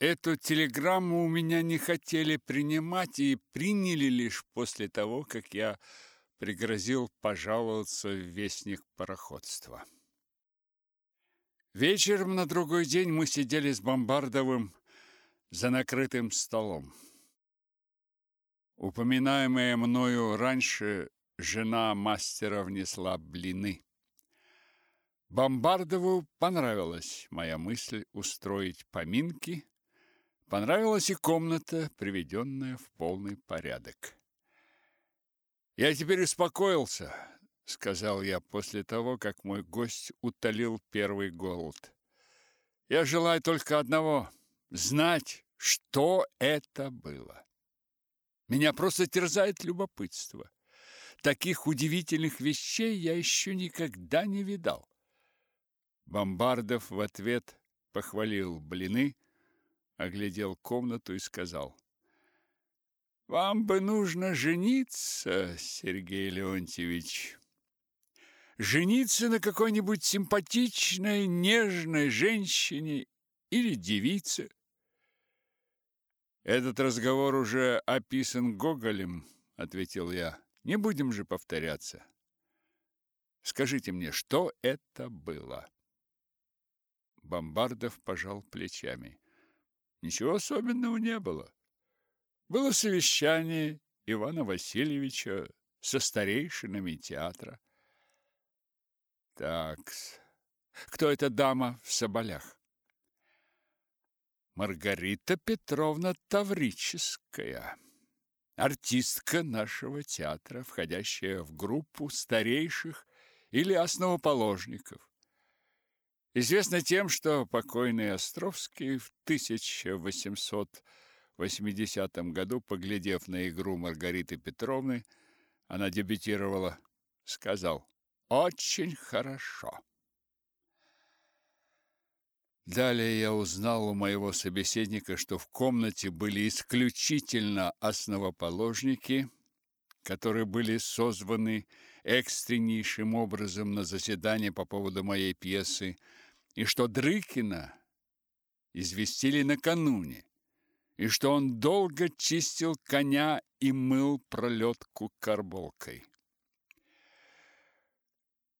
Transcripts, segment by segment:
Эту телеграмму у меня не хотели принимать и приняли лишь после того, как я пригрозил пожаловаться в вестник пароходства. Вечером на другой день мы сидели с Бомбардовым за накрытым столом. Упоминаемая мною раньше жена мастера внесла блины. Бомбардову понравилась моя мысль устроить поминки, понравилась и комната, приведенная в полный порядок. «Я теперь успокоился», — сказал я после того, как мой гость утолил первый голод. «Я желаю только одного — знать, что это было». Меня просто терзает любопытство. Таких удивительных вещей я еще никогда не видал. Бомбардов в ответ похвалил блины, оглядел комнату и сказал: "Вам бы нужно жениться, Сергей Леонтьевич. Жениться на какой-нибудь симпатичной, нежной женщине или девице. Этот разговор уже описан Гоголем, ответил я. Не будем же повторяться. Скажите мне, что это было? Бомбардов пожал плечами. Ничего особенного не было. Было совещание Ивана Васильевича со старейшинами театра. Так, кто эта дама в соболях? Маргарита Петровна Таврическая, артистка нашего театра, входящая в группу старейших или основоположников. Известна тем, что покойный Островский в 1880 году, поглядев на игру Маргариты Петровны, она дебютировала, сказал «Очень хорошо». Далее я узнал у моего собеседника, что в комнате были исключительно основоположники, которые были созваны экстреннейшим образом на заседание по поводу моей пьесы, и что Дрыкина известили накануне, и что он долго чистил коня и мыл пролетку карболкой.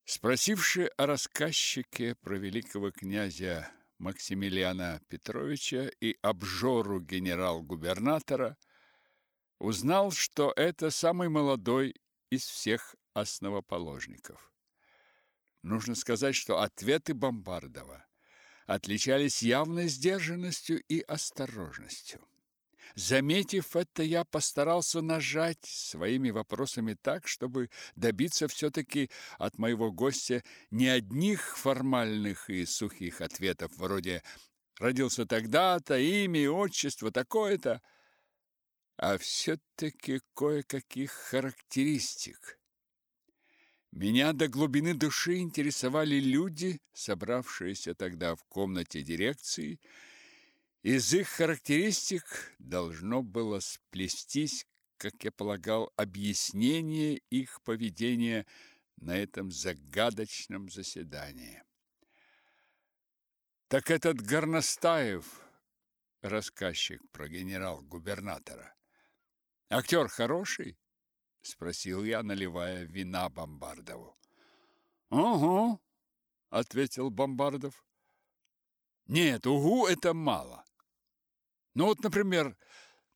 Спросивши о рассказчике про великого князя Максимилиана Петровича и обжору генерал-губернатора, узнал, что это самый молодой из всех основоположников. Нужно сказать, что ответы Бомбардова отличались явной сдержанностью и осторожностью. Заметив это, я постарался нажать своими вопросами так, чтобы добиться все-таки от моего гостя не одних формальных и сухих ответов, вроде «родился тогда-то, имя и отчество такое-то», а все-таки кое-каких характеристик. Меня до глубины души интересовали люди, собравшиеся тогда в комнате дирекции, из их характеристик должно было сплестись, как я полагал, объяснение их поведения на этом загадочном заседании. Так этот Горностаев, рассказчик про генерал-губернатора, актер хороший? Спросил я, наливая вина Бомбардову. Угу, ответил Бомбардов. Нет, угу это мало. Ну вот, например,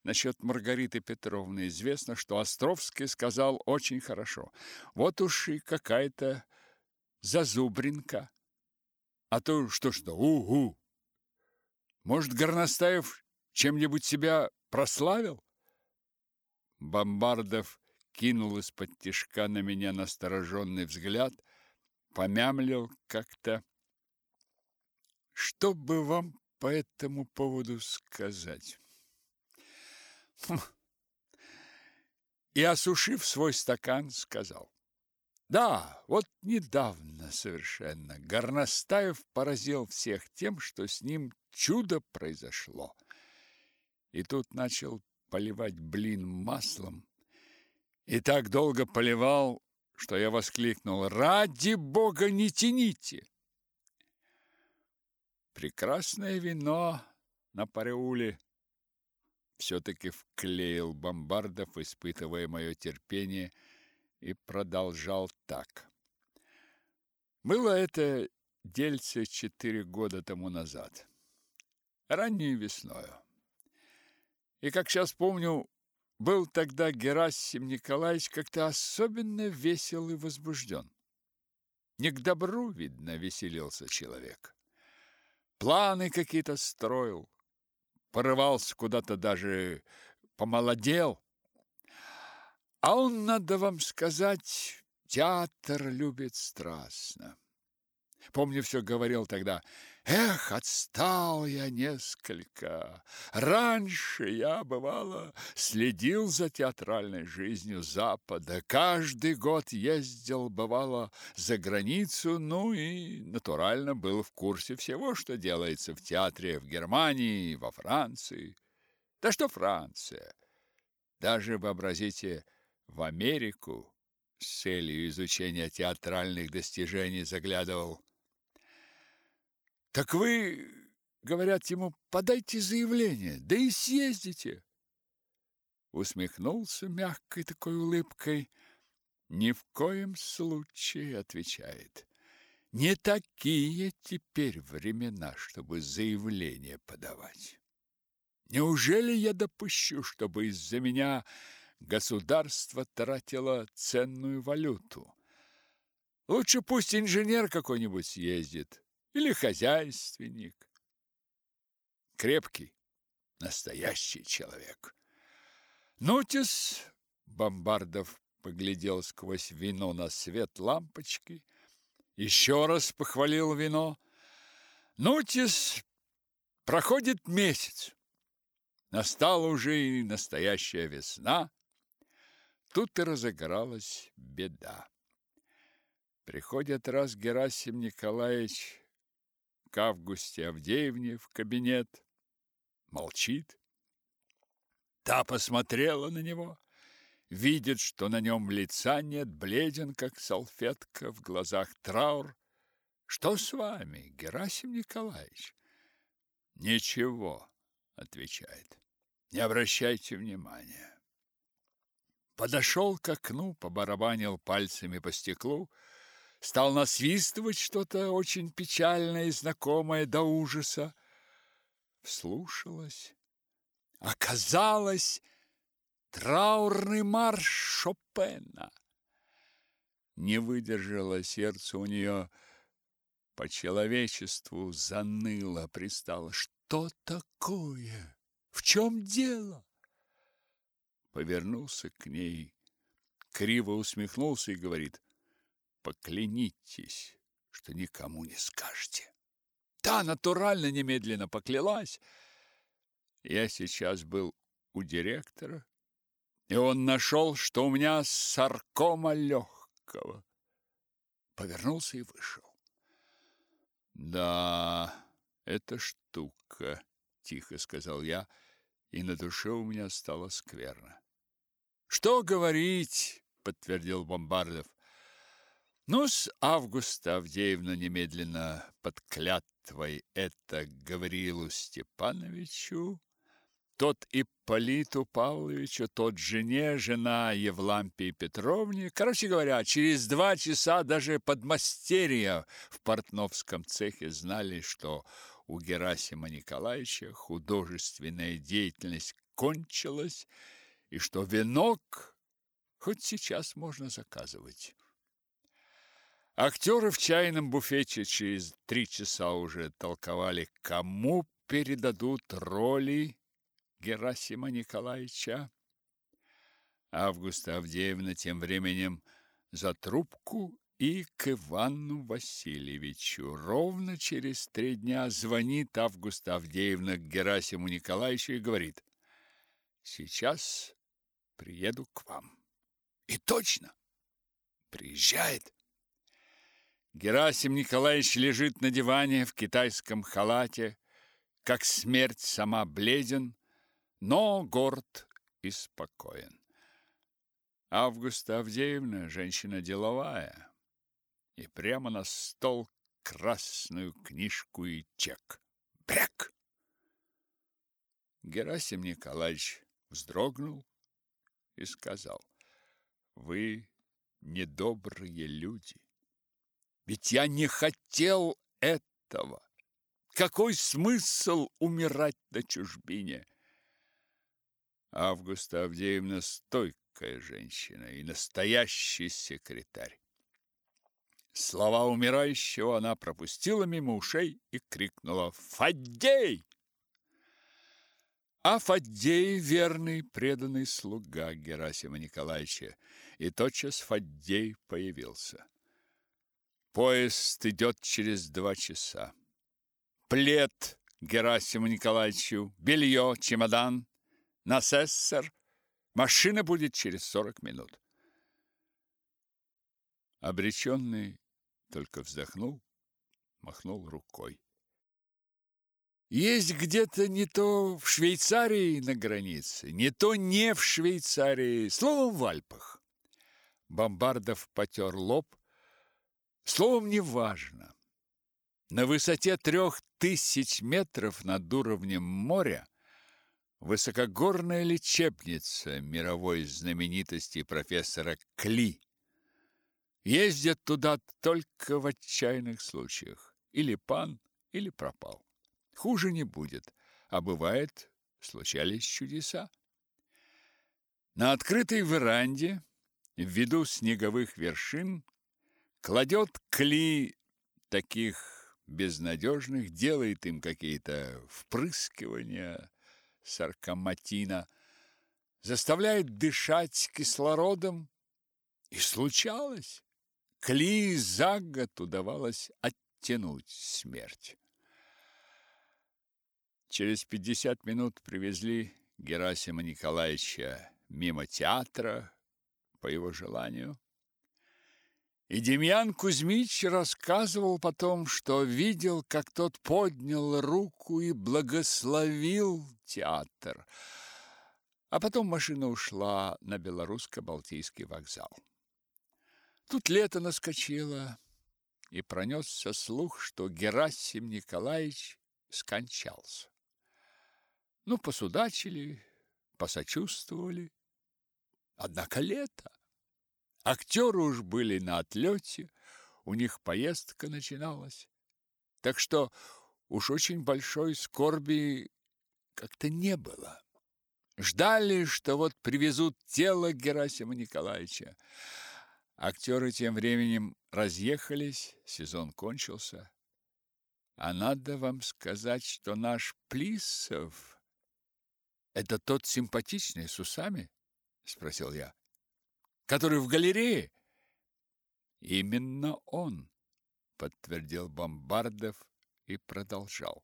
насчет Маргариты Петровны известно, что Островский сказал очень хорошо. Вот уж и какая-то зазубринка. А то что-что, угу. Может, Горностаев чем-нибудь себя прославил? Бомбардов кинул из-под тишка на меня настороженный взгляд, помямлил как-то. Что бы вам по этому поводу сказать. Хм. И, осушив свой стакан, сказал. Да, вот недавно совершенно Горностаев поразил всех тем, что с ним чудо произошло. И тут начал поливать блин маслом. И так долго поливал, что я воскликнул «Ради Бога, не тяните!» Прекрасное вино на пареуле, все-таки вклеил бомбардов, испытывая мое терпение, и продолжал так. Было это дельце четыре года тому назад, ранней весною. И, как сейчас помню, был тогда Герасим Николаевич как-то особенно весел и возбужден. Не к добру, видно, веселился человек. Планы какие-то строил, порывался куда-то даже помолодел. А он, надо вам сказать, театр любит страстно. Помню, все говорил тогда, эх, отстал я несколько. Раньше я, бывало, следил за театральной жизнью Запада. Каждый год ездил, бывало, за границу, ну и, натурально, был в курсе всего, что делается в театре в Германии, во Франции. Да что Франция? Даже, вообразите, в Америку с целью изучения театральных достижений заглядывал. Так вы, говорят ему, подайте заявление, да и съездите. Усмехнулся мягкой такой улыбкой. Ни в коем случае, отвечает. Не такие теперь времена, чтобы заявление подавать. Неужели я допущу, чтобы из-за меня государство тратило ценную валюту? Лучше пусть инженер какой-нибудь съездит, или хозяйственник. Крепкий, настоящий человек. Нутис Бомбардов поглядел сквозь вино на свет лампочки, еще раз похвалил вино. Нутис проходит месяц. Настала уже и настоящая весна. Тут и разыгралась беда. Приходит раз Герасим Николаевич к Августе Авдеевне в кабинет. Молчит. Та посмотрела на него, видит, что на нем лица нет, бледен, как салфетка, в глазах траур. Что с вами, Герасим Николаевич? Ничего, отвечает. Не обращайте внимания. Подошел к окну, побарабанил пальцами по стеклу, стал насвистывать что-то очень печальное и знакомое до ужаса. Вслушалась. Оказалось, траурный марш Шопена. Не выдержало сердце у нее, по человечеству заныло, пристало. Что такое? В чем дело? Повернулся к ней, криво усмехнулся и говорит: поклянитесь, что никому не скажете. Та натурально немедленно поклялась. Я сейчас был у директора, и он нашел, что у меня саркома легкого. Повернулся и вышел. Да, это штука, тихо сказал я, и на душе у меня стало скверно. Что говорить, подтвердил Бомбардов. Ну, с Августа Авдеевна немедленно под клятвой это Гаврилу Степановичу, тот Ипполиту Павловичу, тот жене, жена Евлампии Петровне. Короче говоря, через два часа даже подмастерья в портновском цехе знали, что у Герасима Николаевича художественная деятельность кончилась, и что венок хоть сейчас можно заказывать. Актеры в чайном буфете через три часа уже толковали, кому передадут роли Герасима Николаевича. Августа Авдеевна тем временем за трубку и к Ивану Васильевичу. Ровно через три дня звонит Августа Авдеевна к Герасиму Николаевичу и говорит, «Сейчас приеду к вам». И точно приезжает. Герасим Николаевич лежит на диване в китайском халате, как смерть сама бледен, но горд и спокоен. Августа Авдеевна женщина деловая, и прямо на стол красную книжку и чек. Бряк! Герасим Николаевич вздрогнул и сказал, «Вы недобрые люди. Ведь я не хотел этого. Какой смысл умирать на чужбине?» Августа Авдеевна стойкая женщина и настоящий секретарь. Слова умирающего она пропустила мимо ушей и крикнула «Фаддей!». А Фаддей – верный, преданный слуга Герасима Николаевича, и тотчас Фаддей появился. Поезд идет через два часа. Плед Герасиму Николаевичу, белье, чемодан, насессор. Машина будет через сорок минут. Обреченный только вздохнул, махнул рукой. Есть где-то не то в Швейцарии на границе, не то не в Швейцарии, словом, в Альпах. Бомбардов потер лоб, словом, неважно. На высоте трех тысяч метров над уровнем моря высокогорная лечебница мировой знаменитости профессора Кли Ездят туда только в отчаянных случаях. Или пан, или пропал. Хуже не будет, а бывает, случались чудеса. На открытой веранде, в виду снеговых вершин, кладет кли таких безнадежных, делает им какие-то впрыскивания саркоматина, заставляет дышать кислородом, и случалось. Кли за год удавалось оттянуть смерть. Через пятьдесят минут привезли Герасима Николаевича мимо театра по его желанию. И Демьян Кузьмич рассказывал потом, что видел, как тот поднял руку и благословил театр. А потом машина ушла на Белорусско-Балтийский вокзал. Тут лето наскочило, и пронесся слух, что Герасим Николаевич скончался. Ну, посудачили, посочувствовали. Однако лето. Актеры уж были на отлете, у них поездка начиналась. Так что уж очень большой скорби как-то не было. Ждали, что вот привезут тело Герасима Николаевича. Актеры тем временем разъехались, сезон кончился. А надо вам сказать, что наш Плисов это тот симпатичный с усами, спросил я. Который в галерее? Именно он, подтвердил Бомбардов и продолжал.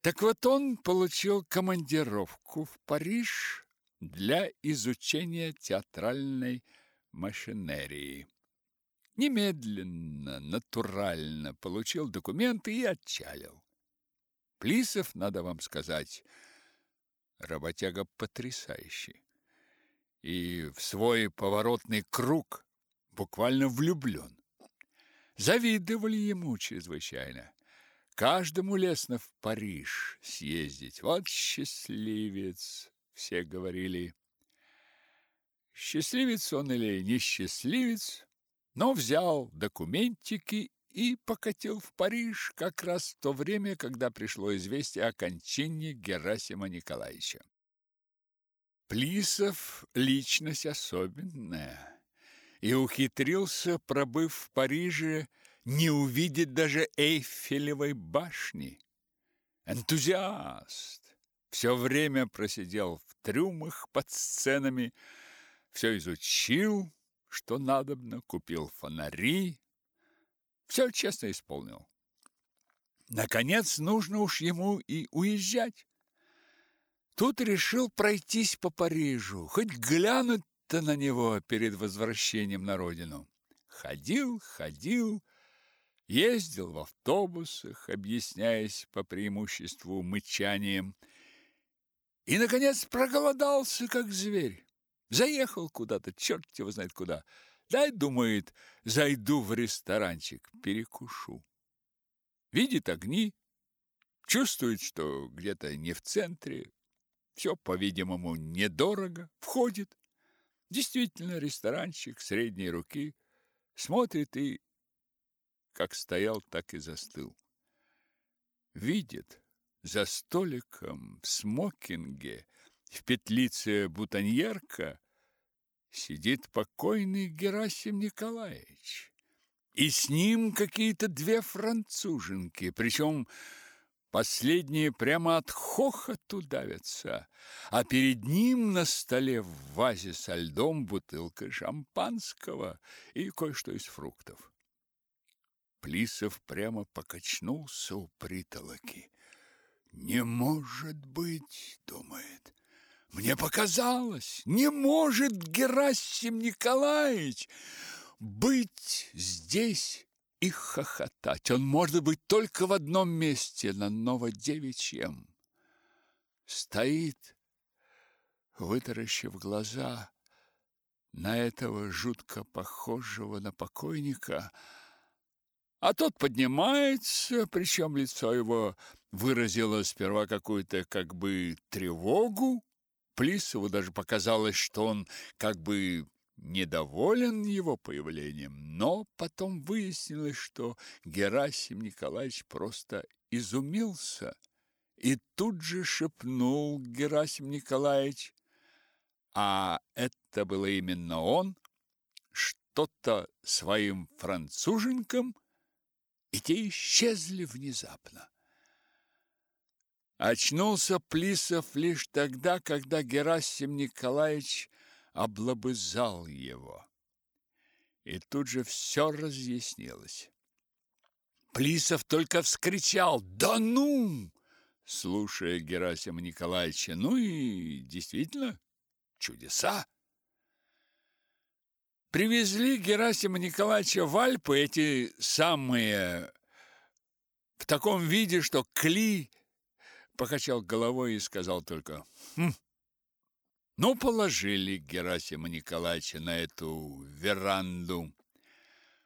Так вот он получил командировку в Париж для изучения театральной машинерии. Немедленно, натурально получил документы и отчалил. Плисов, надо вам сказать, работяга потрясающий. И в свой поворотный круг буквально влюблен. Завидовали ему чрезвычайно. Каждому лестно в Париж съездить. Вот счастливец, все говорили. Счастливец он или несчастливец, но взял документики и покатил в Париж как раз в то время, когда пришло известие о кончине Герасима Николаевича. Плисов – личность особенная, и ухитрился, пробыв в Париже, не увидеть даже Эйфелевой башни. Энтузиаст! Все время просидел в трюмах под сценами, все изучил, что надобно, купил фонари, все честно исполнил. Наконец, нужно уж ему и уезжать. Тут решил пройтись по Парижу, хоть глянуть-то на него перед возвращением на родину. Ходил, ходил, ездил в автобусах, объясняясь по преимуществу мычанием, и, наконец, проголодался, как зверь. Заехал куда-то, черт его знает куда. Дай, думает, зайду в ресторанчик, перекушу. Видит огни, Чувствует, что где-то не в центре. Все, по-видимому, недорого. Входит. Действительно, ресторанчик средней руки. Смотрит и, как стоял, так и застыл. Видит, за столиком в смокинге, в петлице бутоньерка, сидит покойный Герасим Николаевич. И с ним какие-то две француженки, причем Последние прямо от хохоту давятся, а перед ним на столе в вазе со льдом бутылка шампанского и кое-что из фруктов. Плисов прямо покачнулся у притолоки. «Не может быть!» — думает. «Мне показалось! Не может Герасим Николаевич быть здесь и хохотать. Он может быть только в одном месте, на Новодевичьем. Стоит, вытаращив глаза на этого жутко похожего на покойника, а тот поднимается, причем лицо его выразило сперва какую-то как бы тревогу. Плисову даже показалось, что он как бы недоволен его появлением, но потом выяснилось, что Герасим Николаевич просто изумился и тут же шепнул Герасим Николаевич, а это было именно он, что-то своим француженкам, и те исчезли внезапно. Очнулся Плисов лишь тогда, когда Герасим Николаевич облобызал его. И тут же все разъяснилось. Плисов только вскричал «Да ну!» слушая Герасима Николаевича. Ну и действительно, чудеса. Привезли Герасима Николаевича в Альпы эти самые в таком виде, что Кли покачал головой и сказал только «Хм, ну, положили Герасима Николаевича на эту веранду,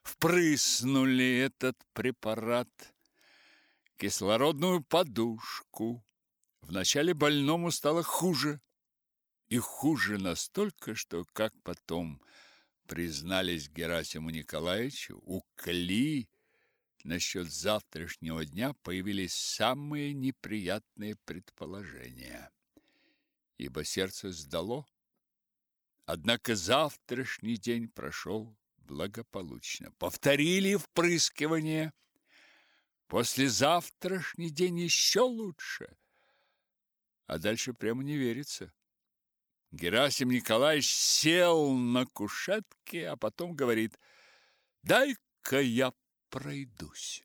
впрыснули этот препарат, кислородную подушку. Вначале больному стало хуже, и хуже настолько, что, как потом признались Герасиму Николаевичу, у Кли насчет завтрашнего дня появились самые неприятные предположения ибо сердце сдало. Однако завтрашний день прошел благополучно. Повторили впрыскивание. После завтрашний день еще лучше. А дальше прямо не верится. Герасим Николаевич сел на кушетке, а потом говорит, дай-ка я пройдусь.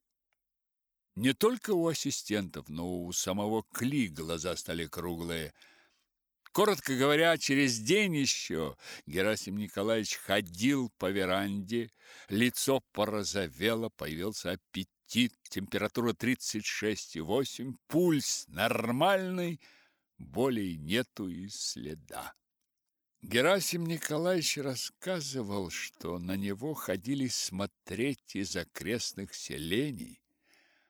Не только у ассистентов, но у самого Кли глаза стали круглые – Коротко говоря, через день еще Герасим Николаевич ходил по веранде, лицо порозовело, появился аппетит, температура 36,8, пульс нормальный, болей нету и следа. Герасим Николаевич рассказывал, что на него ходили смотреть из окрестных селений.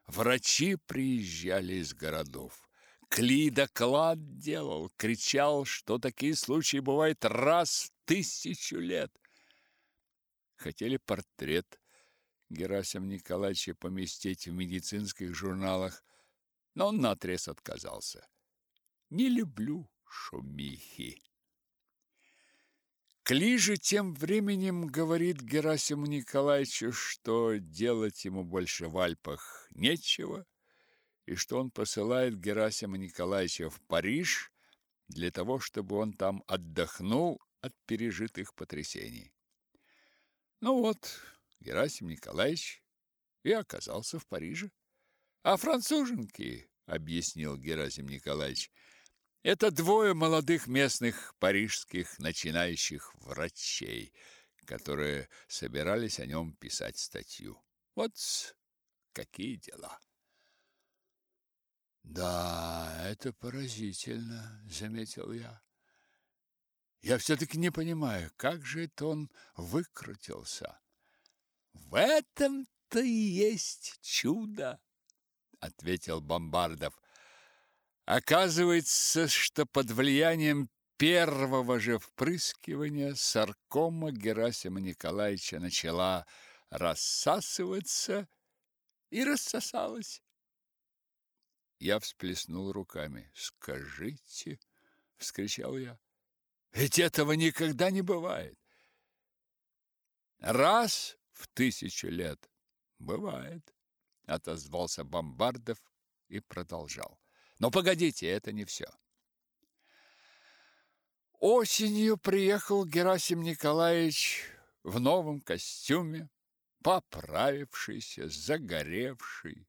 Врачи приезжали из городов. Кли доклад делал, кричал, что такие случаи бывают раз в тысячу лет. Хотели портрет Герасим Николаевича поместить в медицинских журналах, но он наотрез отказался. Не люблю шумихи. Кли же тем временем говорит Герасиму Николаевичу, что делать ему больше в Альпах нечего, и что он посылает Герасима Николаевича в Париж для того, чтобы он там отдохнул от пережитых потрясений. Ну вот, Герасим Николаевич и оказался в Париже. А француженки, объяснил Герасим Николаевич, это двое молодых местных парижских начинающих врачей, которые собирались о нем писать статью. Вот какие дела. Да, это поразительно, заметил я. Я все-таки не понимаю, как же это он выкрутился. В этом-то и есть чудо, ответил Бомбардов. Оказывается, что под влиянием первого же впрыскивания саркома Герасима Николаевича начала рассасываться и рассосалась. Я всплеснул руками. «Скажите!» — вскричал я. «Ведь этого никогда не бывает!» «Раз в тысячу лет бывает!» — отозвался Бомбардов и продолжал. «Но погодите, это не все!» Осенью приехал Герасим Николаевич в новом костюме, поправившийся, загоревший.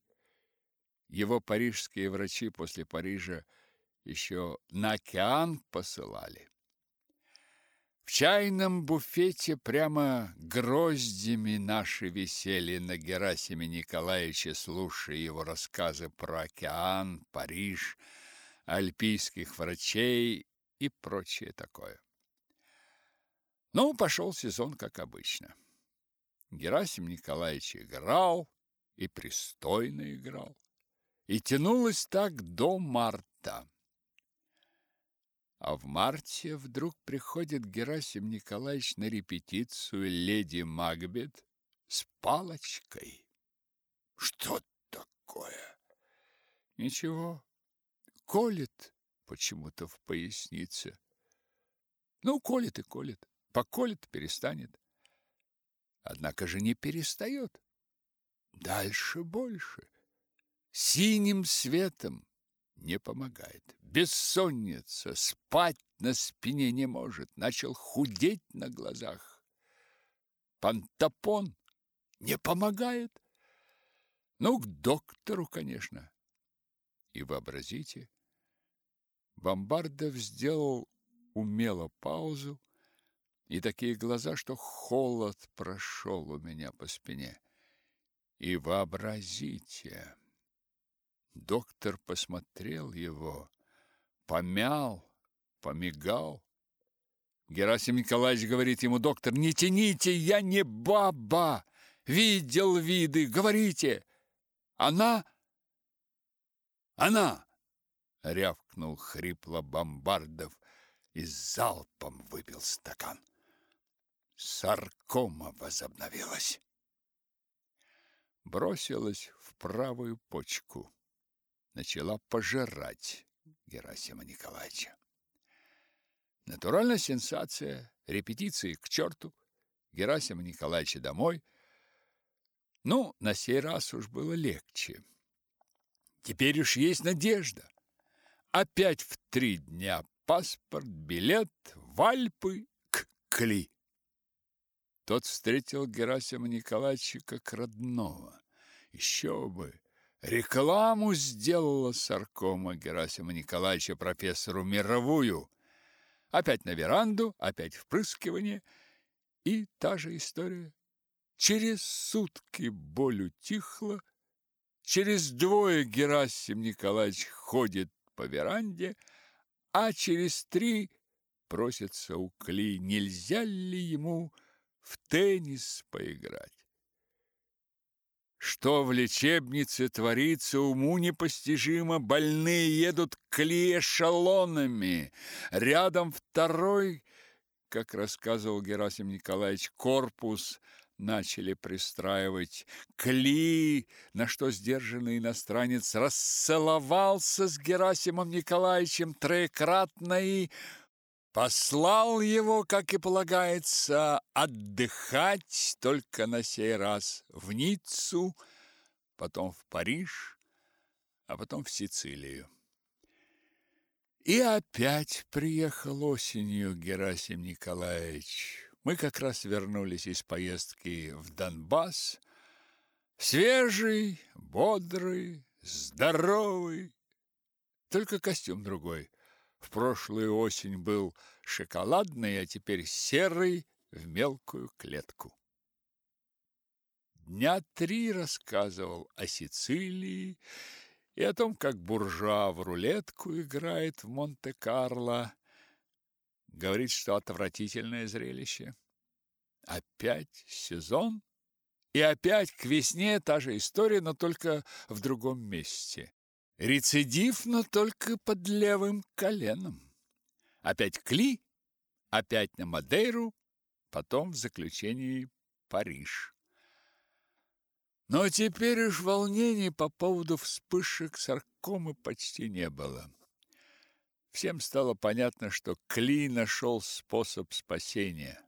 Его парижские врачи после Парижа еще на океан посылали. В чайном буфете прямо гроздями наши висели на Герасиме Николаевиче, слушая его рассказы про океан, Париж, альпийских врачей и прочее такое. Ну, пошел сезон, как обычно. Герасим Николаевич играл, и пристойно играл. И тянулось так до марта. А в марте вдруг приходит Герасим Николаевич на репетицию «Леди Макбет» с палочкой. Что такое? Ничего. Колет почему-то в пояснице. Ну, колет и колет. Поколет, перестанет. Однако же не перестает. Дальше больше. Синим светом не помогает. Бессонница, спать на спине не может. Начал худеть на глазах. Пантопон не помогает. Ну, к доктору, конечно. И вообразите, Бомбардов сделал умело паузу, и такие глаза, что холод прошел у меня по спине. И вообразите, доктор посмотрел его, помял, помигал. Герасим Николаевич говорит ему, доктор, не тяните, я не баба, видел виды, говорите. Она? Она! рявкнул хрипло Бомбардов и залпом выпил стакан. Саркома возобновилась. Бросилась в правую почку. Начала пожирать Герасима Николаевича. Натуральная сенсация, репетиции к черту, Герасима Николаевича домой. Ну, на сей раз уж было легче. Теперь уж есть надежда. Опять в три дня паспорт, билет в Альпы к Кли. Тот встретил Герасима Николаевича как родного. Еще бы! Рекламу сделала саркома Герасима Николаевича профессору мировую. Опять на веранду, опять впрыскивание. И та же история. Через сутки боль утихла. Через двое Герасим Николаевич ходит по веранде, а через три просится у Кли, нельзя ли ему в теннис поиграть. Что в лечебнице творится, уму непостижимо, больные едут к эшелонами. Рядом второй, как рассказывал Герасим Николаевич, корпус начали пристраивать. Кли, на что сдержанный иностранец расцеловался с Герасимом Николаевичем троекратно и послал его, как и полагается, отдыхать только на сей раз в Ниццу, потом в Париж, а потом в Сицилию. И опять приехал осенью Герасим Николаевич. Мы как раз вернулись из поездки в Донбасс. Свежий, бодрый, здоровый, только костюм другой. В прошлую осень был шоколадный, а теперь серый в мелкую клетку. Дня три рассказывал о Сицилии и о том, как буржуа в рулетку играет в Монте-Карло. Говорит, что отвратительное зрелище. Опять сезон, и опять к весне та же история, но только в другом месте. Рецидив, но только под левым коленом. Опять Кли, опять на Мадейру, потом в заключении Париж. Но теперь уж волнений по поводу вспышек саркомы почти не было. Всем стало понятно, что Кли нашел способ спасения.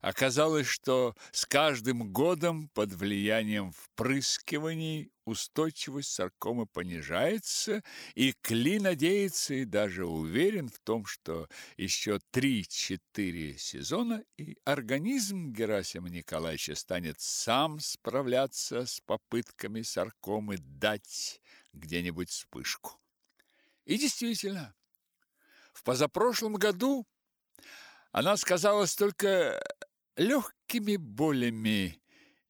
Оказалось, что с каждым годом под влиянием впрыскиваний устойчивость саркомы понижается, и Кли надеется и даже уверен в том, что еще 3-4 сезона и организм Герасима Николаевича станет сам справляться с попытками саркомы дать где-нибудь вспышку. И действительно, в позапрошлом году она сказалась только легкими болями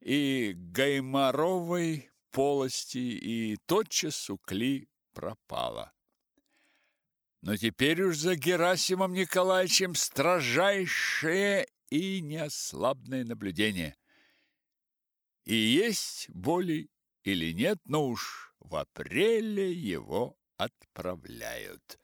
и гайморовой полости, и тотчас у Кли пропала. Но теперь уж за Герасимом Николаевичем строжайшее и неослабное наблюдение. И есть боли или нет, но уж в апреле его отправляют.